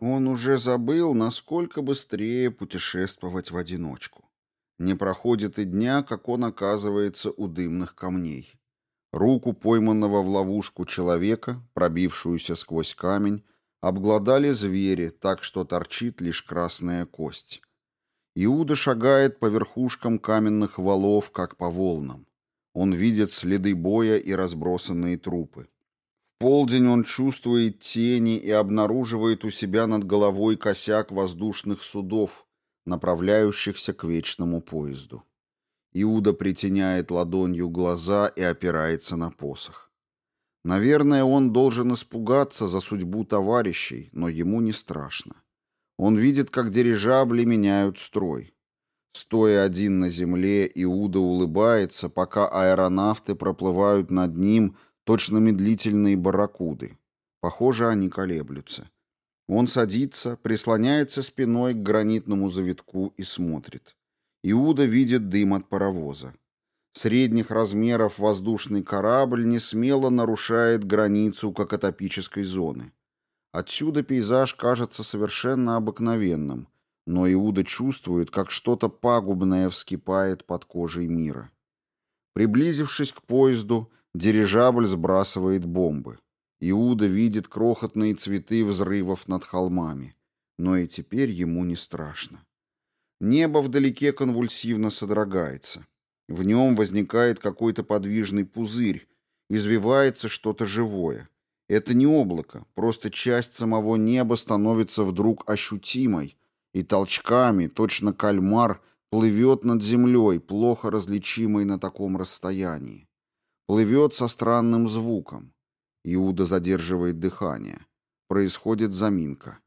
Он уже забыл, насколько быстрее путешествовать в одиночку. Не проходит и дня, как он оказывается у дымных камней. Руку пойманного в ловушку человека, пробившуюся сквозь камень, обглодали звери, так что торчит лишь красная кость. Иуда шагает по верхушкам каменных валов, как по волнам. Он видит следы боя и разбросанные трупы. В полдень он чувствует тени и обнаруживает у себя над головой косяк воздушных судов, направляющихся к вечному поезду. Иуда притеняет ладонью глаза и опирается на посох. Наверное, он должен испугаться за судьбу товарищей, но ему не страшно. Он видит, как дирижабли меняют строй. Стоя один на земле, Иуда улыбается, пока аэронавты проплывают над ним, точно медлительные барракуды. Похоже, они колеблются. Он садится, прислоняется спиной к гранитному завитку и смотрит. Иуда видит дым от паровоза. Средних размеров воздушный корабль не смело нарушает границу какотопической зоны. Отсюда пейзаж кажется совершенно обыкновенным, но Иуда чувствует, как что-то пагубное вскипает под кожей мира. Приблизившись к поезду, дирижабль сбрасывает бомбы. Иуда видит крохотные цветы взрывов над холмами, но и теперь ему не страшно. Небо вдалеке конвульсивно содрогается. В нем возникает какой-то подвижный пузырь, извивается что-то живое. Это не облако, просто часть самого неба становится вдруг ощутимой, и толчками, точно кальмар, плывет над землей, плохо различимой на таком расстоянии. Плывет со странным звуком. Иуда задерживает дыхание. Происходит заминка.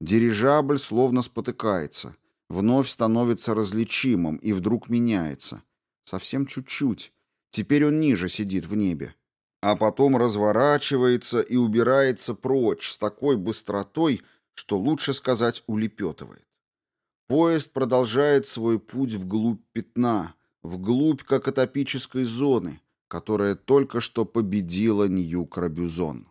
Дирижабль словно спотыкается вновь становится различимым и вдруг меняется. Совсем чуть-чуть. Теперь он ниже сидит в небе. А потом разворачивается и убирается прочь с такой быстротой, что лучше сказать улепетывает. Поезд продолжает свой путь вглубь пятна, вглубь какотопической зоны, которая только что победила Нью-Крабюзон.